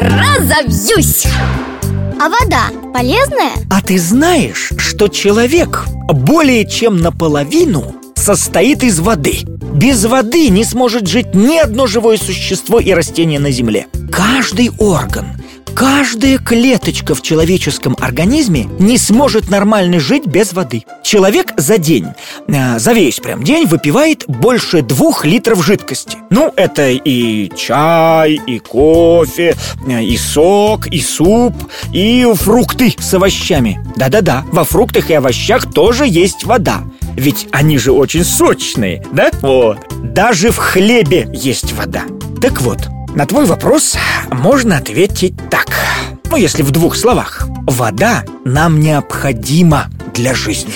разобьюсь. А вода полезная? А ты знаешь, что человек более чем наполовину состоит из воды? Без воды не сможет жить ни одно живое существо и растение на Земле. Каждый орган, Каждая клеточка в человеческом организме не сможет нормально жить без воды Человек за день, э, за весь прям день выпивает больше двух литров жидкости Ну, это и чай, и кофе, э, и сок, и суп, и фрукты с овощами Да-да-да, во фруктах и овощах тоже есть вода ведь они же очень сочные, да? Вот. Даже в хлебе есть вода. Так вот, на твой вопрос можно ответить так. Ну, если в двух словах. Вода нам необходима для жизни.